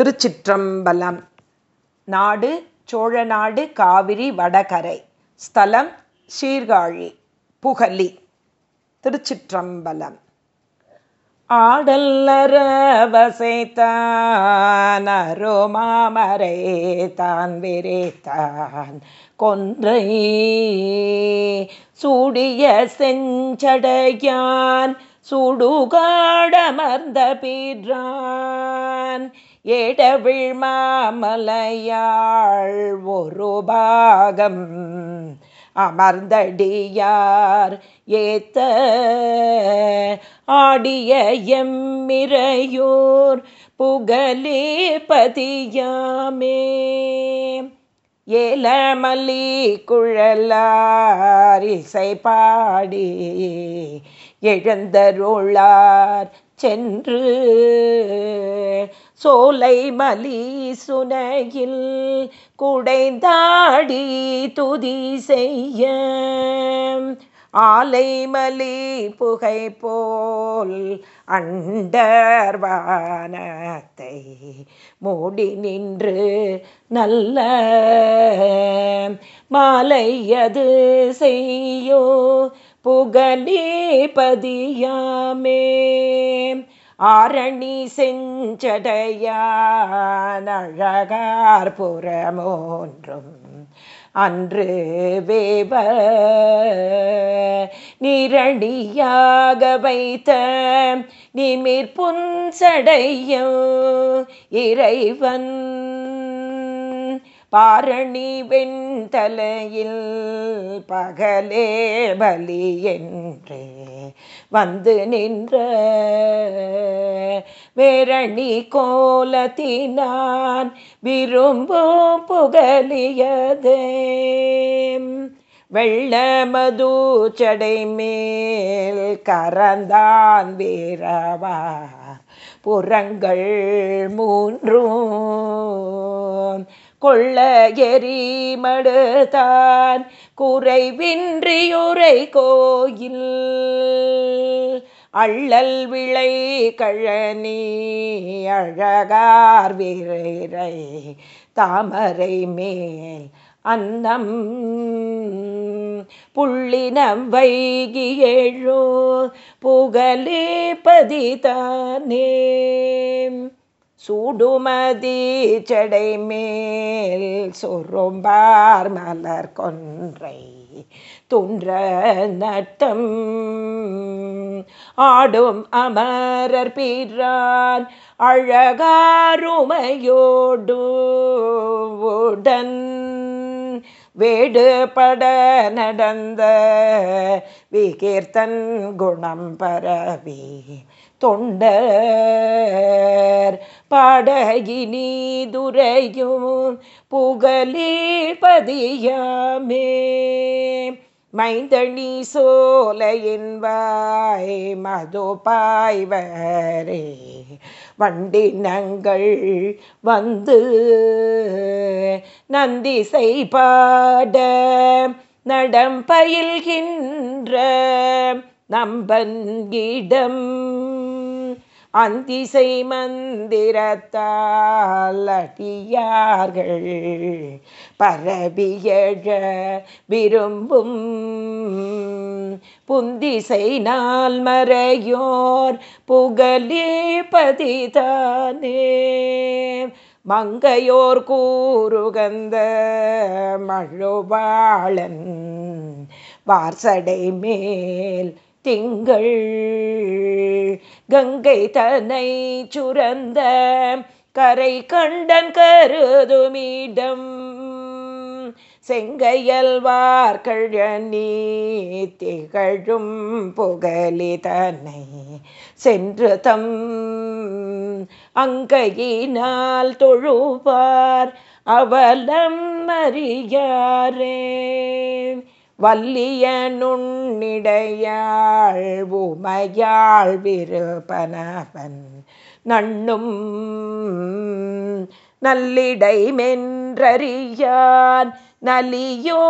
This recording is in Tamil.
திருச்சிற்றம்பலம். நாடு சோழநாடு காவிரி வடகரை. ஸ்தலம் சீர்காழி புகலி. திருச்சிற்றம்பலம். ஆடல்லரவசைத்தான் அருமாமரை தான் விரைத்தான். கொன்றை சூடிய செஞ்சடையான் சுடுகாடமர்ந்த பீற்றான். ஏடவிழ் மாமலையாள் ஒரு பாகம் அமர்ந்தடியார். ஏத்த ஆடிய எம்மிரையோர் புகலே பதியாமே. ஏலமல்லி குழலார் இசை பாடி எழுந்தருளார். சென்று சோலை மலி சுனையில் குடைந்தாடி துதி செய்ய. ஆலைமலி புகை போல் அண்டர்வானத்தை மூடி நின்று நல்ல மாலையது செய்யோ. புகழே பதியாமே. ஆரணி செஞ்சடையான் புறமோன்றும் அன்று வேவ நிரணியாக வைத்த நிமிர் புன்சடையோ இறைவன் பாரணி வெண்தலையில் பகலே பலி என்றே. வந்து நின்ற வேரணி கோலத்தினான் விரும்பும் புகலியதே. வெள்ள சடை மேல் கரந்தான் வீரவா. புறங்கள் மூன்றும் கொள்ள எரிமடுதான். குறைவின்றியுரை கோயில் அள்ளல் விளை கழனி அழகார் விரை தாமரை மேல் அந்தம் புள்ளினம் வைகியழோ புகழே பதிதானே. சூடுமதி செடை மேல் சொரும்பார் மலர் கொன்றை துன்ற நட்டம் ஆடும் அமரர் பீரான் அழகாருமையோடு உடன் வேடுபட நடந்த விகீர்த்தன் குணம் பரவி தொண்டர் பாடகினி துரையும் புகழே பதியாமே. மைந்தணி சோலையின் வாய் மது பாய்வரே வண்டினங்கள் வந்து நந்திசை பாட நடம் பயில்கின்ற நம்பன்கிடம் அந்திசை மந்திரத்தால் அடியார்கள் பரவியழ விரும்பும் புந்திசை நாள் மறையோர் புகழே பதிதானே. மங்கையோர் கூறுகந்த மழுவாளன் வார்சடை மேல் திங்கள் கங்கை தன்னை சுரந்த கரை கண்டன் கருதுமிடம். செங்கையல்வார்கழனி திகழும் புகழி தன்னை சென்று தம் அங்கையினால் தொழுவார். அவலம் அறியாரே. வல்லிய நுண்ணிடையாள் உமையாள் விருபனவன் நண்ணும் நல்லிடை மென்றறியான் நலியோ